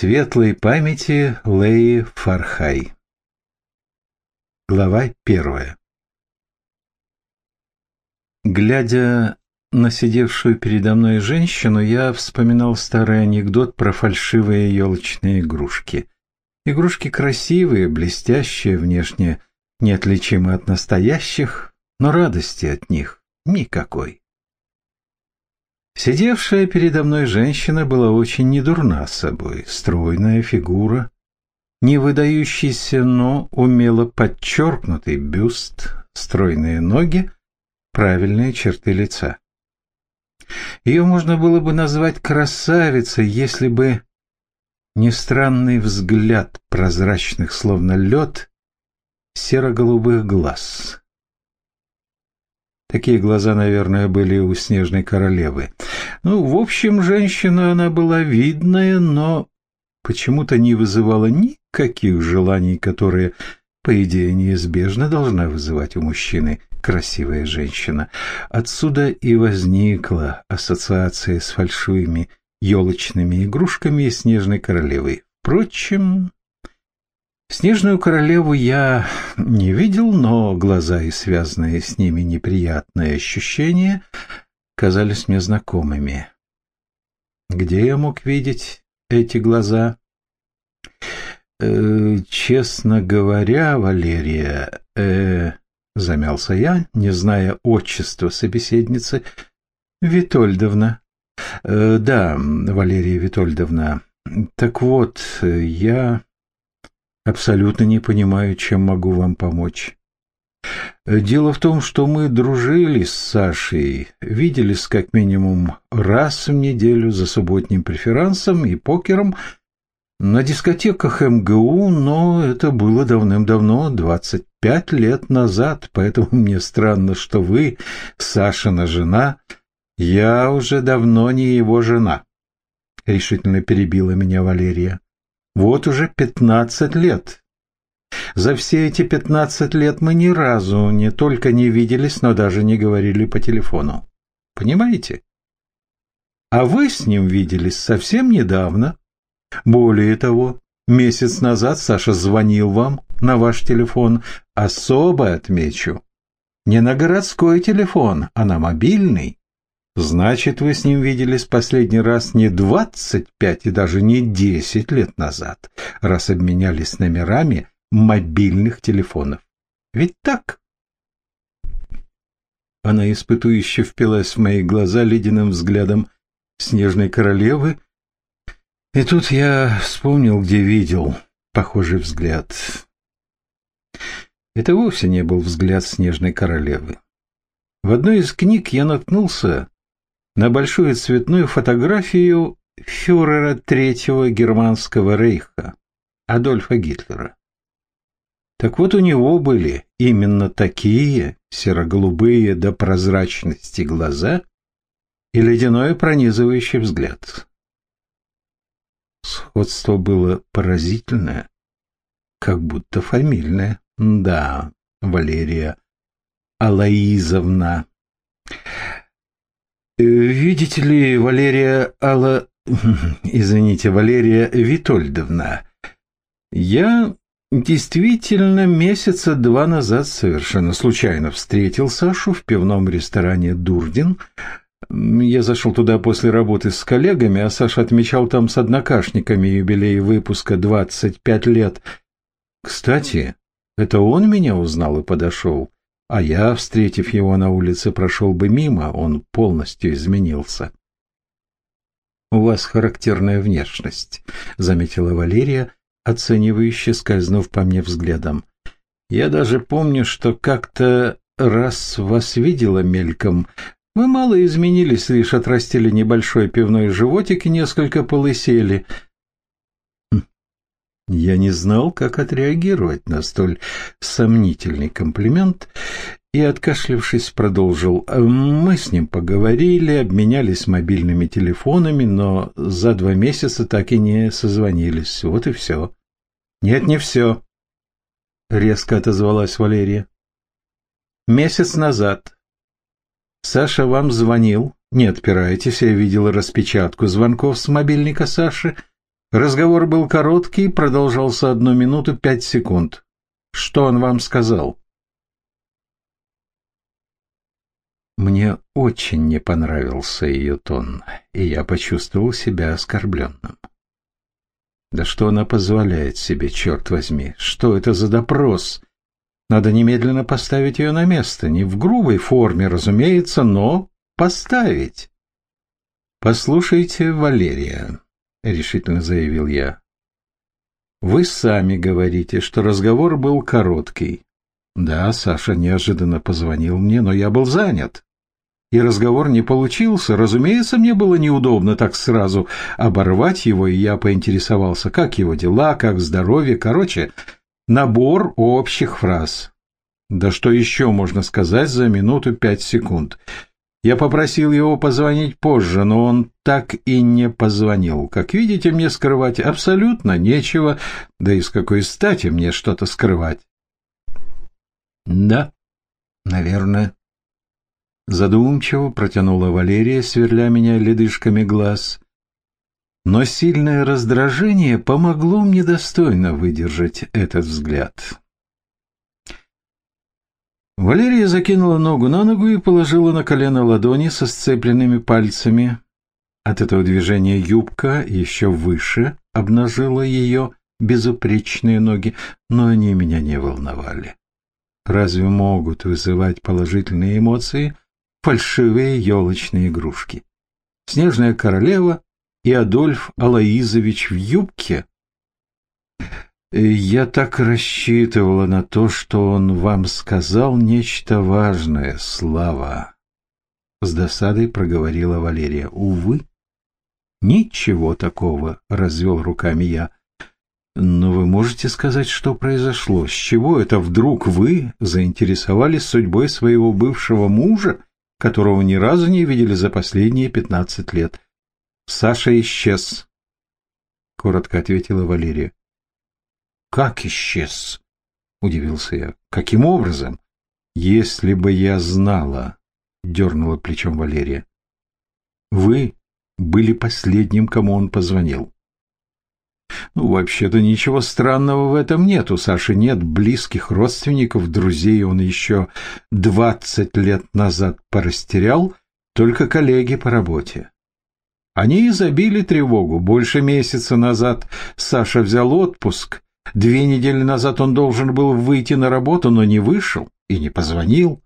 Светлой памяти Леи Фархай. Глава первая. Глядя на сидевшую передо мной женщину, я вспоминал старый анекдот про фальшивые елочные игрушки. Игрушки красивые, блестящие, внешне неотличимы от настоящих, но радости от них никакой. Сидевшая передо мной женщина была очень недурна собой, стройная фигура, не выдающийся, но умело подчеркнутый бюст, стройные ноги, правильные черты лица. Ее можно было бы назвать красавицей, если бы не странный взгляд прозрачных, словно лед, серо-голубых глаз. Такие глаза, наверное, были у Снежной Королевы. Ну, в общем, женщина она была видная, но почему-то не вызывала никаких желаний, которые, по идее, неизбежно должна вызывать у мужчины красивая женщина. Отсюда и возникла ассоциация с фальшивыми елочными игрушками и Снежной Королевой. Впрочем, Снежную королеву я не видел, но глаза и связанные с ними неприятные ощущения казались мне знакомыми. Где я мог видеть эти глаза? Э, честно говоря, Валерия, э, замялся я, не зная отчества собеседницы, Витольдовна. Э, да, Валерия Витольдовна. Так вот, я Абсолютно не понимаю, чем могу вам помочь. Дело в том, что мы дружили с Сашей, виделись как минимум раз в неделю за субботним преферансом и покером на дискотеках МГУ, но это было давным-давно, 25 лет назад, поэтому мне странно, что вы, Сашина жена, я уже давно не его жена, — решительно перебила меня Валерия. Вот уже пятнадцать лет. За все эти пятнадцать лет мы ни разу не только не виделись, но даже не говорили по телефону. Понимаете? А вы с ним виделись совсем недавно. Более того, месяц назад Саша звонил вам на ваш телефон. Особо отмечу. Не на городской телефон, а на мобильный. Значит, вы с ним виделись последний раз не двадцать пять и даже не десять лет назад, раз обменялись номерами мобильных телефонов. Ведь так? Она испытующе впилась в мои глаза ледяным взглядом снежной королевы, и тут я вспомнил, где видел похожий взгляд. Это вовсе не был взгляд снежной королевы. В одной из книг я наткнулся на большую цветную фотографию фюрера Третьего Германского рейха Адольфа Гитлера. Так вот у него были именно такие серо-голубые до прозрачности глаза и ледяной пронизывающий взгляд. Сходство было поразительное, как будто фамильное. Да, Валерия Алаизовна. «Видите ли, Валерия Алла... Извините, Валерия Витольдовна, я действительно месяца два назад совершенно случайно встретил Сашу в пивном ресторане «Дурдин». Я зашел туда после работы с коллегами, а Саша отмечал там с однокашниками юбилей выпуска 25 лет. Кстати, это он меня узнал и подошел. А я, встретив его на улице, прошел бы мимо, он полностью изменился. «У вас характерная внешность», — заметила Валерия, оценивающе скользнув по мне взглядом. «Я даже помню, что как-то раз вас видела мельком. Вы мало изменились, лишь отрастили небольшой пивной животик и несколько полысели. Я не знал, как отреагировать на столь сомнительный комплимент и, откашлившись, продолжил. Мы с ним поговорили, обменялись мобильными телефонами, но за два месяца так и не созвонились. Вот и все. Нет, не все, — резко отозвалась Валерия. Месяц назад Саша вам звонил. Не отпирайтесь, я видела распечатку звонков с мобильника Саши — Разговор был короткий, продолжался одну минуту пять секунд. Что он вам сказал? Мне очень не понравился ее тон, и я почувствовал себя оскорбленным. Да что она позволяет себе, черт возьми? Что это за допрос? Надо немедленно поставить ее на место. Не в грубой форме, разумеется, но поставить. «Послушайте, Валерия», — решительно заявил я. «Вы сами говорите, что разговор был короткий. Да, Саша неожиданно позвонил мне, но я был занят и разговор не получился. Разумеется, мне было неудобно так сразу оборвать его, и я поинтересовался, как его дела, как здоровье. Короче, набор общих фраз. Да что еще можно сказать за минуту пять секунд? Я попросил его позвонить позже, но он так и не позвонил. Как видите, мне скрывать абсолютно нечего, да и с какой стати мне что-то скрывать? Да, наверное, Задумчиво протянула Валерия, сверля меня ледышками глаз. Но сильное раздражение помогло мне достойно выдержать этот взгляд. Валерия закинула ногу на ногу и положила на колено ладони со сцепленными пальцами. От этого движения юбка еще выше обнажила ее безупречные ноги, но они меня не волновали. Разве могут вызывать положительные эмоции – фальшивые елочные игрушки. Снежная королева и Адольф Алаизович в юбке. Я так рассчитывала на то, что он вам сказал нечто важное, Слава. С досадой проговорила Валерия. Увы, ничего такого, развел руками я. Но вы можете сказать, что произошло? С чего это вдруг вы заинтересовались судьбой своего бывшего мужа которого ни разу не видели за последние пятнадцать лет. Саша исчез, — коротко ответила Валерия. — Как исчез? — удивился я. — Каким образом? — Если бы я знала, — дернула плечом Валерия. — Вы были последним, кому он позвонил. Ну, вообще-то ничего странного в этом нет. У Саши нет близких родственников, друзей он еще двадцать лет назад порастерял, только коллеги по работе. Они и забили тревогу. Больше месяца назад Саша взял отпуск. Две недели назад он должен был выйти на работу, но не вышел и не позвонил.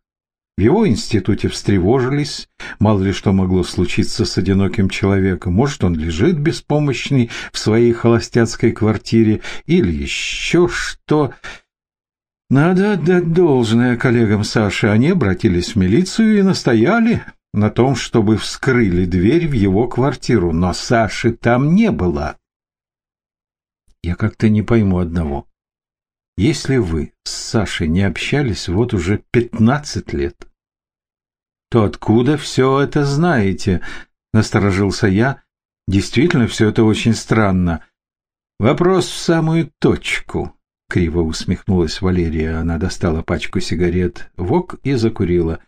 В его институте встревожились, мало ли что могло случиться с одиноким человеком. Может, он лежит беспомощный в своей холостяцкой квартире или еще что. Надо отдать должное коллегам Саши. Они обратились в милицию и настояли на том, чтобы вскрыли дверь в его квартиру, но Саши там не было. Я как-то не пойму одного. Если вы с Сашей не общались вот уже пятнадцать лет, то откуда все это знаете? Насторожился я. Действительно, все это очень странно. Вопрос в самую точку. Криво усмехнулась Валерия. Она достала пачку сигарет вок и закурила.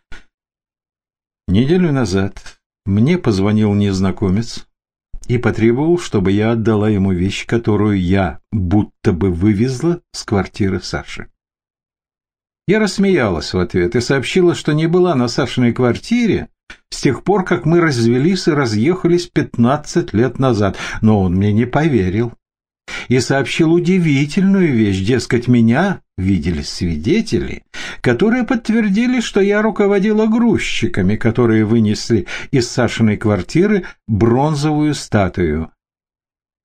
Неделю назад мне позвонил незнакомец и потребовал, чтобы я отдала ему вещь, которую я будто бы вывезла с квартиры Саши. Я рассмеялась в ответ и сообщила, что не была на Сашиной квартире с тех пор, как мы развелись и разъехались пятнадцать лет назад, но он мне не поверил и сообщил удивительную вещь, дескать, меня видели свидетели, которые подтвердили, что я руководила грузчиками, которые вынесли из Сашиной квартиры бронзовую статую.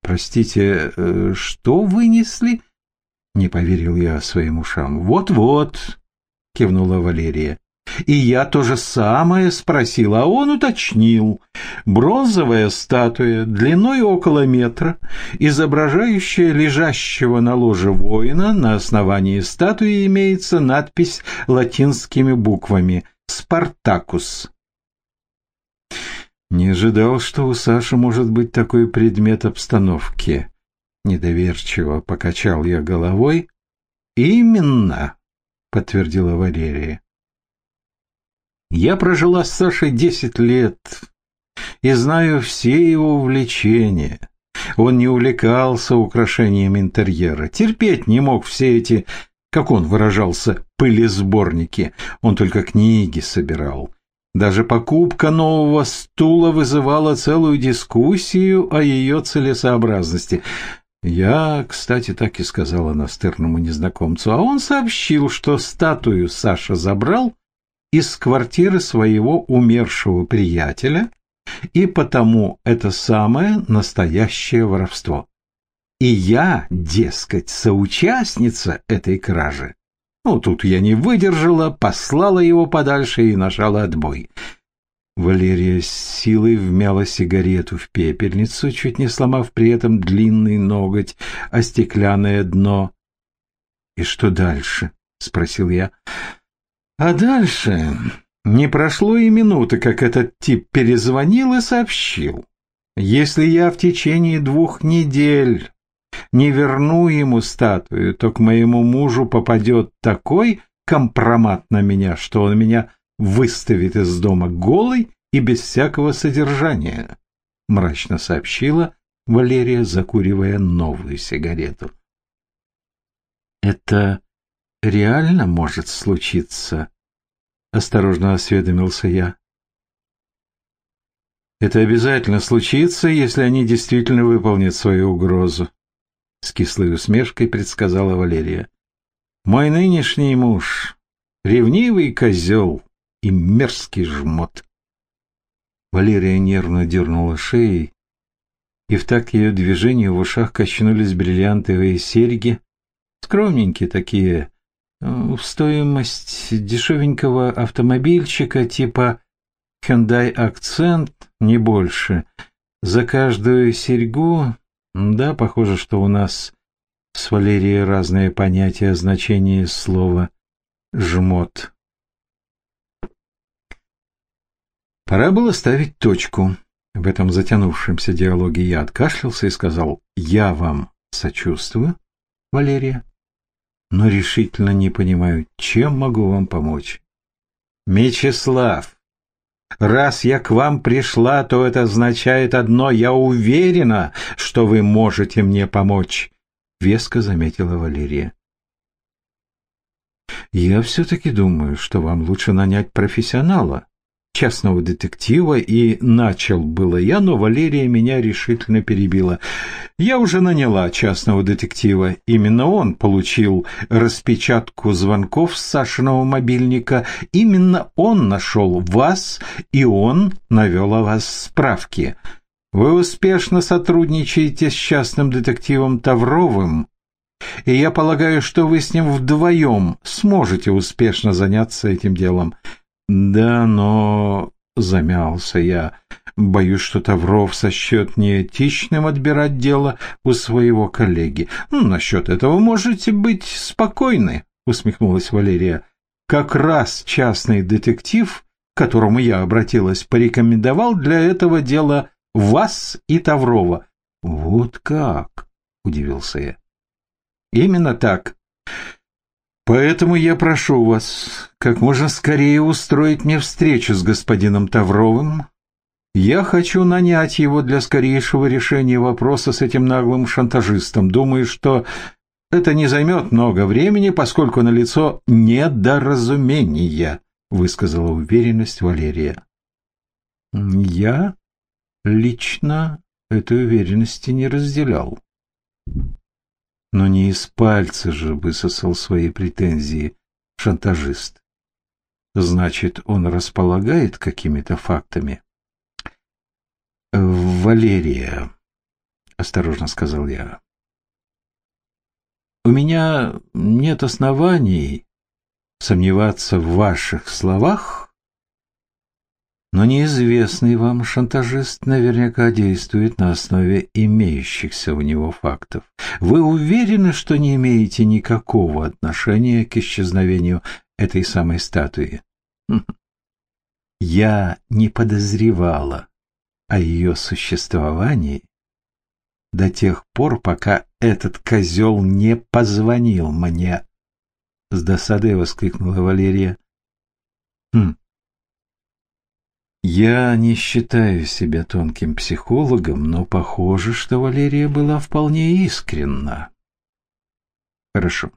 «Простите, э, что вынесли?» — не поверил я своим ушам. «Вот-вот», — кивнула Валерия. И я то же самое спросил, а он уточнил. Бронзовая статуя, длиной около метра, изображающая лежащего на ложе воина, на основании статуи имеется надпись латинскими буквами «Спартакус». Не ожидал, что у Саши может быть такой предмет обстановки. Недоверчиво покачал я головой. «Именно», — подтвердила Валерия. Я прожила с Сашей десять лет и знаю все его увлечения. Он не увлекался украшением интерьера, терпеть не мог все эти, как он выражался, пылесборники. Он только книги собирал. Даже покупка нового стула вызывала целую дискуссию о ее целесообразности. Я, кстати, так и сказала настырному незнакомцу, а он сообщил, что статую Саша забрал из квартиры своего умершего приятеля, и потому это самое настоящее воровство. И я, дескать, соучастница этой кражи. Ну, тут я не выдержала, послала его подальше и нажала отбой. Валерия с силой вмяла сигарету в пепельницу, чуть не сломав при этом длинный ноготь, о стеклянное дно. «И что дальше?» — спросил я. «А дальше...» Не прошло и минуты, как этот тип перезвонил и сообщил. «Если я в течение двух недель не верну ему статую, то к моему мужу попадет такой компромат на меня, что он меня выставит из дома голой и без всякого содержания, — мрачно сообщила Валерия, закуривая новую сигарету. — Это реально может случиться? — осторожно осведомился я. «Это обязательно случится, если они действительно выполнят свою угрозу», — с кислой усмешкой предсказала Валерия. «Мой нынешний муж — ревнивый козел и мерзкий жмот». Валерия нервно дернула шеей, и в так ее движению в ушах качнулись бриллиантовые серьги, скромненькие такие, в стоимость дешевенького автомобильчика типа Hyundai Accent, не больше. За каждую серьгу, да, похоже, что у нас с Валерией разные понятия о значении слова «жмот». Пора было ставить точку. В этом затянувшемся диалоге я откашлялся и сказал «Я вам сочувствую, Валерия» но решительно не понимаю, чем могу вам помочь. Мечислав, раз я к вам пришла, то это означает одно. Я уверена, что вы можете мне помочь, — веско заметила Валерия. Я все-таки думаю, что вам лучше нанять профессионала, частного детектива, и начал было я, но Валерия меня решительно перебила. Я уже наняла частного детектива. Именно он получил распечатку звонков с Сашиного мобильника. Именно он нашел вас, и он навел о вас справки. Вы успешно сотрудничаете с частным детективом Тавровым, и я полагаю, что вы с ним вдвоем сможете успешно заняться этим делом. «Да, но...» — замялся я. «Боюсь, что Тавров сочтет неэтичным отбирать дело у своего коллеги. Ну, насчет этого можете быть спокойны», — усмехнулась Валерия. «Как раз частный детектив, к которому я обратилась, порекомендовал для этого дела вас и Таврова». «Вот как?» — удивился я. «Именно так. Поэтому я прошу вас как можно скорее устроить мне встречу с господином Тавровым. Я хочу нанять его для скорейшего решения вопроса с этим наглым шантажистом. Думаю, что это не займет много времени, поскольку налицо недоразумение, высказала уверенность Валерия. Я лично этой уверенности не разделял но не из пальца же высосал свои претензии шантажист. Значит, он располагает какими-то фактами? «Валерия», — осторожно сказал я, — «у меня нет оснований сомневаться в ваших словах, но неизвестный вам шантажист наверняка действует на основе имеющихся у него фактов. Вы уверены, что не имеете никакого отношения к исчезновению этой самой статуи? Хм. Я не подозревала о ее существовании до тех пор, пока этот козел не позвонил мне. С досадой воскликнула Валерия. Хм. Я не считаю себя тонким психологом, но похоже, что Валерия была вполне искренна. Хорошо.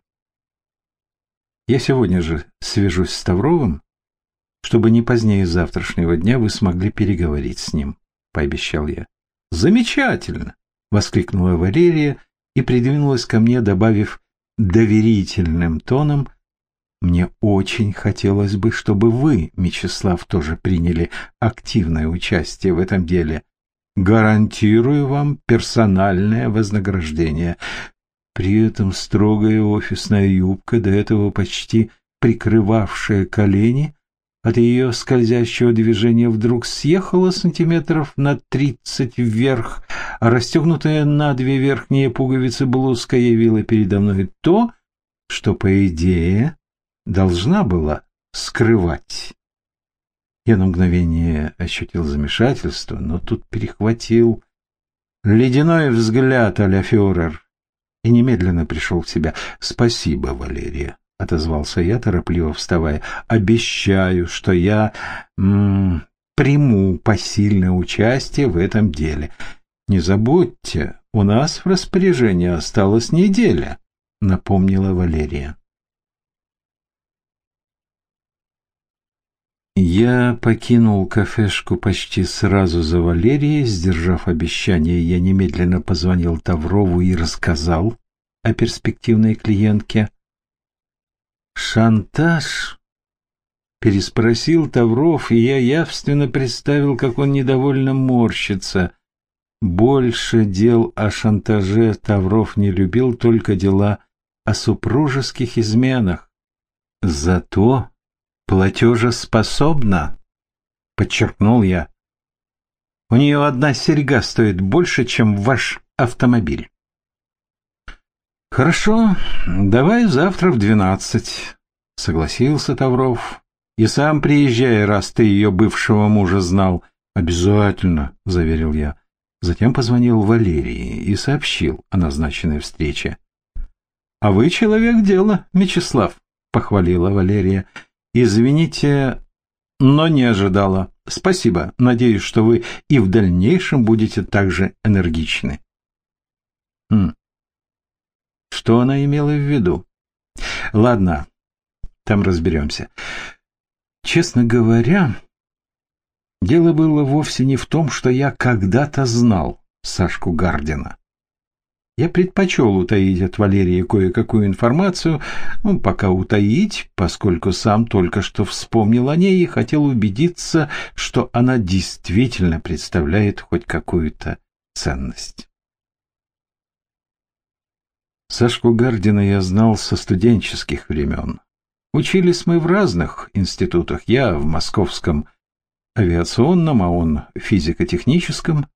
Я сегодня же свяжусь с Тавровым, чтобы не позднее завтрашнего дня вы смогли переговорить с ним, пообещал я. Замечательно, воскликнула Валерия и придвинулась ко мне, добавив доверительным тоном: мне очень хотелось бы, чтобы вы, Мечислав, тоже приняли активное участие в этом деле. Гарантирую вам персональное вознаграждение. При этом строгая офисная юбка, до этого почти прикрывавшая колени, от ее скользящего движения вдруг съехала сантиметров на тридцать вверх, а расстегнутая на две верхние пуговицы блузка явила передо мной то, что, по идее, должна была скрывать. Я на мгновение ощутил замешательство, но тут перехватил ледяной взгляд а-ля фюрер и немедленно пришел в себя. «Спасибо, Валерия», — отозвался я, торопливо вставая. «Обещаю, что я м -м, приму посильное участие в этом деле. Не забудьте, у нас в распоряжении осталась неделя», — напомнила Валерия. Я покинул кафешку почти сразу за Валерией. Сдержав обещание, я немедленно позвонил Таврову и рассказал о перспективной клиентке. «Шантаж?» — переспросил Тавров, и я явственно представил, как он недовольно морщится. Больше дел о шантаже Тавров не любил, только дела о супружеских изменах. Зато платежеспособна, подчеркнул я. У нее одна серьга стоит больше, чем ваш автомобиль. Хорошо, давай завтра в двенадцать, согласился Тавров. И сам приезжай, раз ты ее бывшего мужа знал. Обязательно, заверил я. Затем позвонил Валерии и сообщил о назначенной встрече. А вы человек дела, Мечислав, похвалила Валерия. Извините, но не ожидала. Спасибо. Надеюсь, что вы и в дальнейшем будете так же энергичны. Хм. Что она имела в виду? Ладно, там разберемся. Честно говоря, дело было вовсе не в том, что я когда-то знал Сашку Гардина. Я предпочел утаить от Валерии кое-какую информацию, ну, пока утаить, поскольку сам только что вспомнил о ней и хотел убедиться, что она действительно представляет хоть какую-то ценность. Сашку Гардина я знал со студенческих времен. Учились мы в разных институтах. Я в московском авиационном, а он в физико-техническом.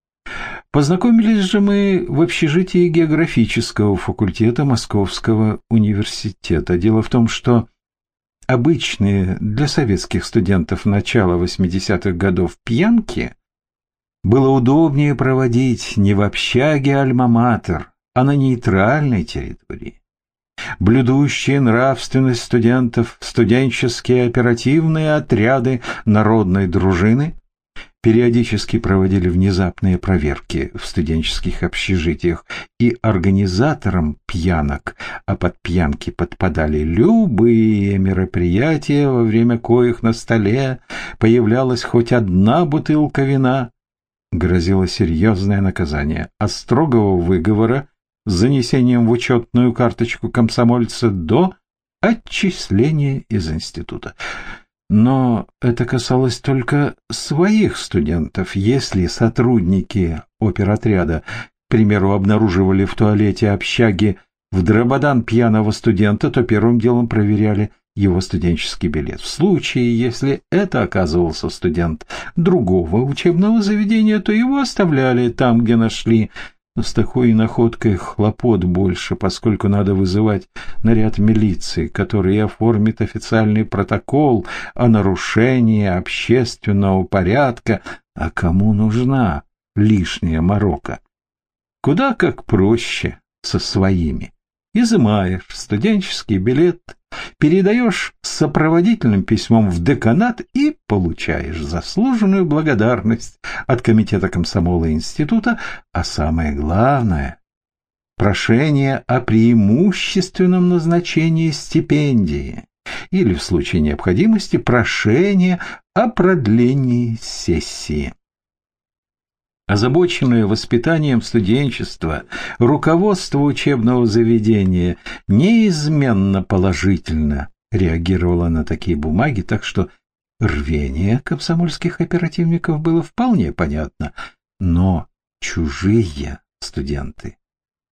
Познакомились же мы в общежитии географического факультета Московского университета. Дело в том, что обычные для советских студентов начала 80-х годов пьянки было удобнее проводить не в общаге Альма-Матер, а на нейтральной территории. Блюдущие нравственность студентов, студенческие оперативные отряды народной дружины – периодически проводили внезапные проверки в студенческих общежитиях, и организаторам пьянок, а под пьянки подпадали любые мероприятия, во время коих на столе появлялась хоть одна бутылка вина, грозило серьезное наказание, от строгого выговора с занесением в учетную карточку комсомольца до отчисления из института. Но это касалось только своих студентов. Если сотрудники оперотряда, к примеру, обнаруживали в туалете общаги в дрободан пьяного студента, то первым делом проверяли его студенческий билет. В случае, если это оказывался студент другого учебного заведения, то его оставляли там, где нашли с такой находкой хлопот больше, поскольку надо вызывать наряд милиции, который оформит официальный протокол о нарушении общественного порядка. А кому нужна лишняя морока? Куда как проще со своими. Изымаешь студенческий билет передаешь сопроводительным письмом в деканат и получаешь заслуженную благодарность от комитета комсомола института, а самое главное – прошение о преимущественном назначении стипендии или, в случае необходимости, прошение о продлении сессии. Озабоченное воспитанием студенчества, руководство учебного заведения неизменно положительно реагировало на такие бумаги, так что рвение комсомольских оперативников было вполне понятно. Но чужие студенты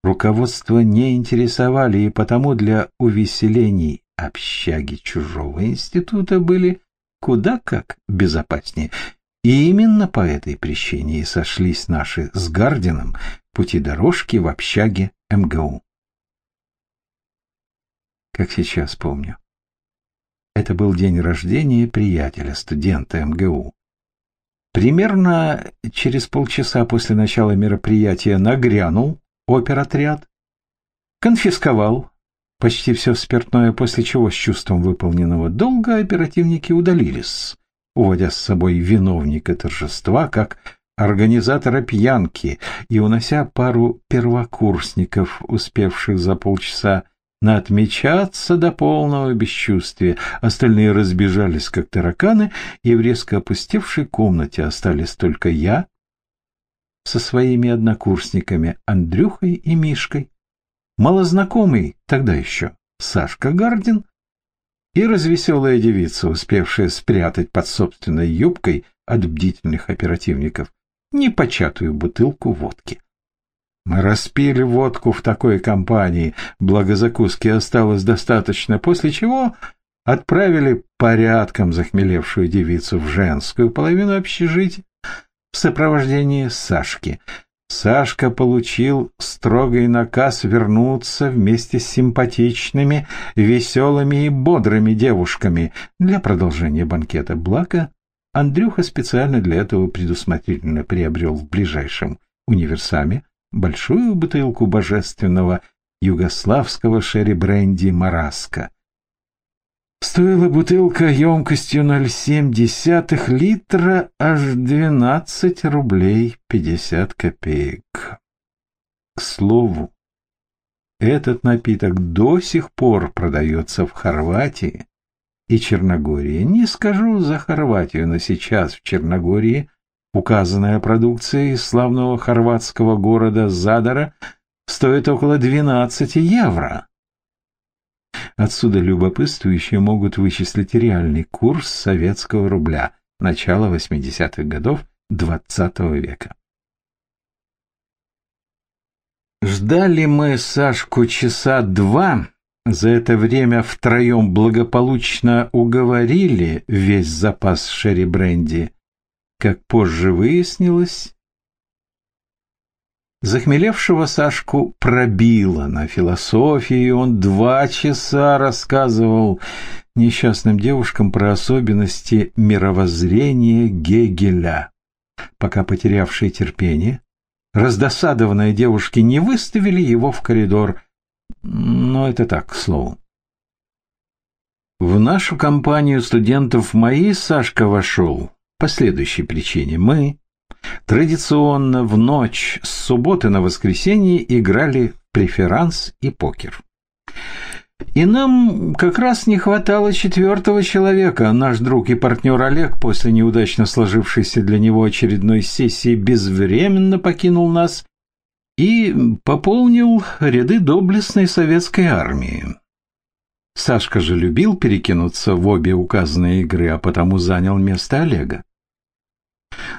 руководство не интересовали, и потому для увеселений общаги чужого института были куда как безопаснее. И именно по этой причине и сошлись наши с Гардином пути дорожки в общаге МГУ. Как сейчас помню. Это был день рождения приятеля, студента МГУ. Примерно через полчаса после начала мероприятия нагрянул оперотряд, конфисковал почти все спиртное, после чего с чувством выполненного долга оперативники удалились уводя с собой виновника торжества, как организатора пьянки, и унося пару первокурсников, успевших за полчаса наотмечаться до полного бесчувствия. Остальные разбежались, как тараканы, и в резко опустевшей комнате остались только я со своими однокурсниками Андрюхой и Мишкой, малознакомый тогда еще Сашка Гардин и развеселая девица, успевшая спрятать под собственной юбкой от бдительных оперативников непочатую бутылку водки. Мы распили водку в такой компании, благо закуски осталось достаточно, после чего отправили порядком захмелевшую девицу в женскую половину общежития в сопровождении Сашки — Сашка получил строгий наказ вернуться вместе с симпатичными, веселыми и бодрыми девушками для продолжения банкета. Благо, Андрюха специально для этого предусмотрительно приобрел в ближайшем универсаме большую бутылку божественного югославского шерри-бренди «Мараска», Стоила бутылка емкостью 0,7 литра аж 12 рублей 50 копеек. К слову, этот напиток до сих пор продается в Хорватии и Черногории. Не скажу за Хорватию, но сейчас в Черногории указанная продукция из славного хорватского города Задора стоит около 12 евро. Отсюда любопытствующие могут вычислить реальный курс советского рубля начала 80-х годов XX -го века. Ждали мы Сашку часа два. За это время втроем благополучно уговорили весь запас шерри-бренди. Как позже выяснилось, Захмелевшего Сашку пробило на философии, он два часа рассказывал несчастным девушкам про особенности мировоззрения Гегеля. Пока потерявшие терпение, раздосадованные девушки не выставили его в коридор, но это так, к слову. В нашу компанию студентов мои Сашка вошел по следующей причине. Мы, Традиционно в ночь с субботы на воскресенье играли преферанс и покер. И нам как раз не хватало четвертого человека. Наш друг и партнер Олег после неудачно сложившейся для него очередной сессии безвременно покинул нас и пополнил ряды доблестной советской армии. Сашка же любил перекинуться в обе указанные игры, а потому занял место Олега.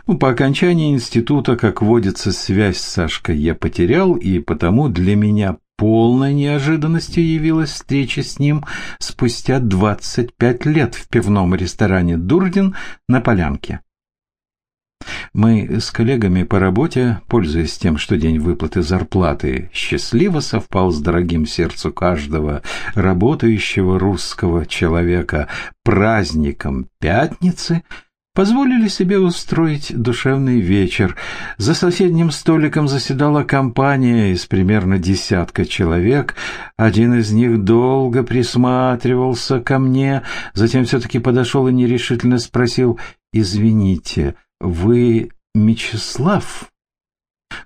Ну, по окончании института, как водится, связь с Сашкой я потерял, и потому для меня полной неожиданностью явилась встреча с ним спустя 25 лет в пивном ресторане «Дурдин» на Полянке. Мы с коллегами по работе, пользуясь тем, что день выплаты зарплаты счастливо совпал с дорогим сердцу каждого работающего русского человека праздником пятницы – позволили себе устроить душевный вечер. За соседним столиком заседала компания из примерно десятка человек. Один из них долго присматривался ко мне, затем все-таки подошел и нерешительно спросил, «Извините, вы Мечислав?»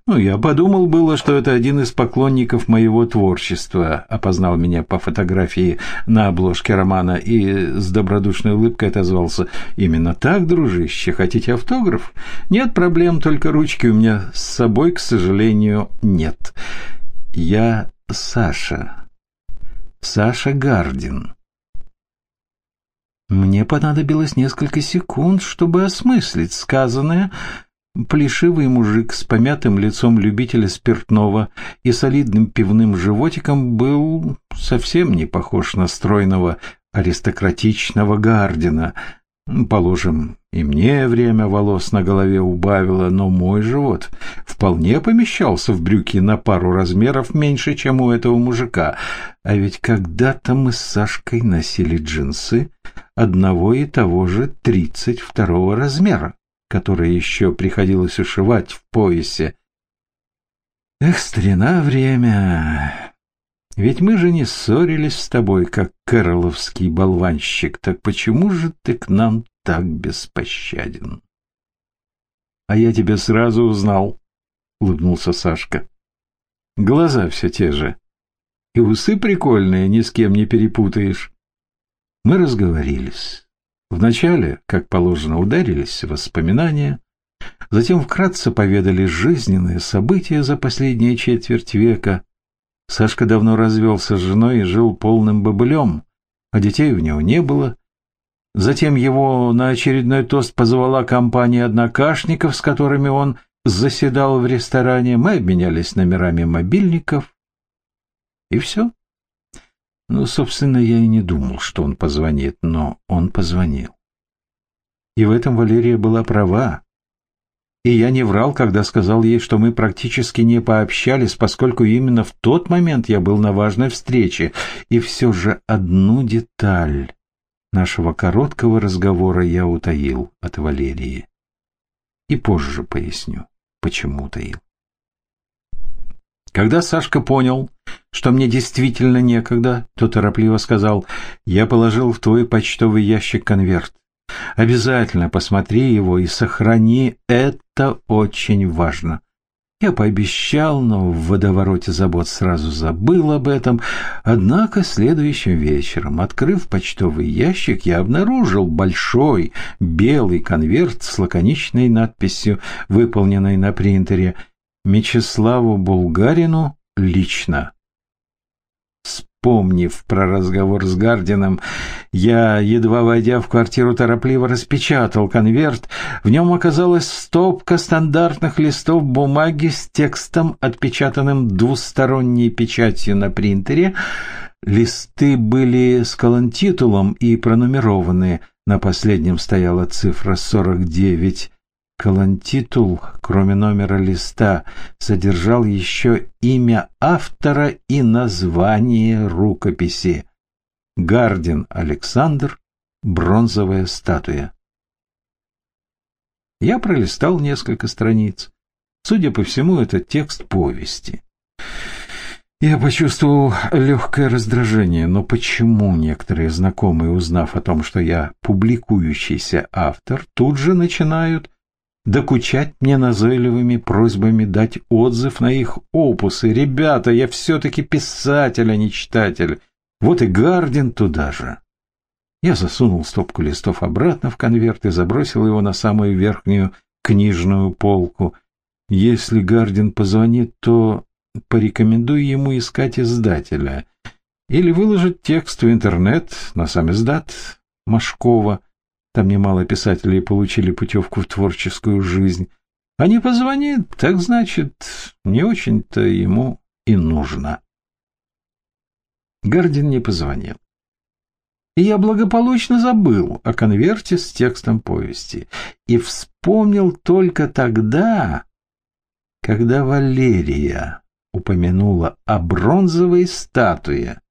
Ну, я подумал было, что это один из поклонников моего творчества, опознал меня по фотографии на обложке романа и с добродушной улыбкой отозвался. Именно так, дружище, хотите автограф? Нет проблем, только ручки у меня с собой, к сожалению, нет. Я Саша. Саша Гардин. Мне понадобилось несколько секунд, чтобы осмыслить сказанное, Плешивый мужик с помятым лицом любителя спиртного и солидным пивным животиком был совсем не похож на стройного аристократичного Гардина. Положим, и мне время волос на голове убавило, но мой живот вполне помещался в брюки на пару размеров меньше, чем у этого мужика. А ведь когда-то мы с Сашкой носили джинсы одного и того же тридцать второго размера которое еще приходилось ушивать в поясе. Эх, старина время! Ведь мы же не ссорились с тобой, как кэроловский болванщик, так почему же ты к нам так беспощаден? А я тебя сразу узнал, — улыбнулся Сашка. Глаза все те же. И усы прикольные, ни с кем не перепутаешь. Мы разговорились. Вначале, как положено, ударились воспоминания, затем вкратце поведали жизненные события за последние четверть века. Сашка давно развелся с женой и жил полным бобылем, а детей у него не было. Затем его на очередной тост позвала компания однокашников, с которыми он заседал в ресторане. Мы обменялись номерами мобильников. И все. Ну, собственно, я и не думал, что он позвонит, но он позвонил. И в этом Валерия была права. И я не врал, когда сказал ей, что мы практически не пообщались, поскольку именно в тот момент я был на важной встрече. И все же одну деталь нашего короткого разговора я утаил от Валерии. И позже поясню, почему утаил. Когда Сашка понял, что мне действительно некогда, то торопливо сказал, «Я положил в твой почтовый ящик конверт. Обязательно посмотри его и сохрани, это очень важно». Я пообещал, но в водовороте забот сразу забыл об этом. Однако следующим вечером, открыв почтовый ящик, я обнаружил большой белый конверт с лаконичной надписью, выполненной на принтере «Мечиславу Булгарину лично». Вспомнив про разговор с Гардином, я, едва войдя в квартиру, торопливо распечатал конверт. В нем оказалась стопка стандартных листов бумаги с текстом, отпечатанным двусторонней печатью на принтере. Листы были с колонтитулом и пронумерованы. На последнем стояла цифра 49. Колонтитул, кроме номера листа, содержал еще имя автора и название рукописи. Гардин Александр, бронзовая статуя. Я пролистал несколько страниц. Судя по всему, это текст повести. Я почувствовал легкое раздражение, но почему некоторые знакомые, узнав о том, что я публикующийся автор, тут же начинают докучать мне назойливыми просьбами дать отзыв на их опусы. Ребята, я все-таки писатель, а не читатель. Вот и Гардин туда же. Я засунул стопку листов обратно в конверт и забросил его на самую верхнюю книжную полку. Если Гардин позвонит, то порекомендую ему искать издателя или выложить текст в интернет на сам издат Машкова. Там немало писателей получили путевку в творческую жизнь. А не позвонит, так значит, не очень-то ему и нужно. Гардин не позвонил. И я благополучно забыл о конверте с текстом повести и вспомнил только тогда, когда Валерия упомянула о бронзовой статуе,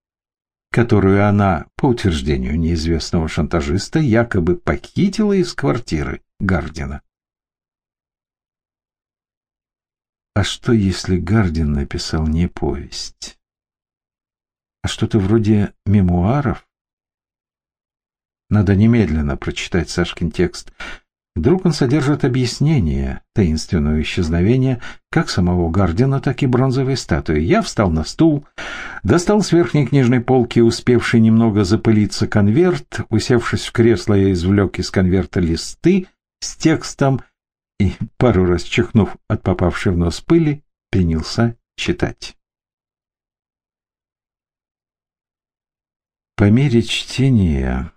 которую она, по утверждению неизвестного шантажиста, якобы похитила из квартиры Гардина. А что, если Гардин написал не повесть, а что-то вроде мемуаров? Надо немедленно прочитать Сашкин текст. Вдруг он содержит объяснение таинственного исчезновения как самого Гардина, так и бронзовой статуи. Я встал на стул, достал с верхней книжной полки успевший немного запылиться конверт, усевшись в кресло, я извлек из конверта листы с текстом и, пару раз чихнув от попавшей в нос пыли, принялся читать. По мере чтения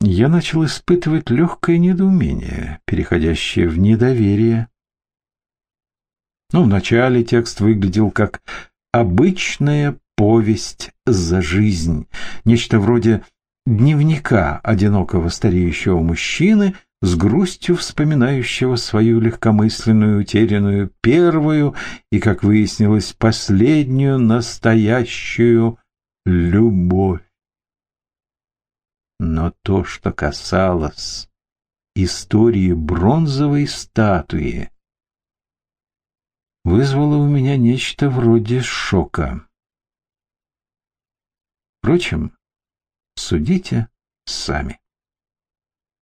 я начал испытывать легкое недоумение, переходящее в недоверие. Ну, вначале текст выглядел как обычная повесть за жизнь, нечто вроде дневника одинокого стареющего мужчины с грустью вспоминающего свою легкомысленную, утерянную первую и, как выяснилось, последнюю настоящую любовь. Но то, что касалось истории бронзовой статуи, вызвало у меня нечто вроде шока. Впрочем, судите сами.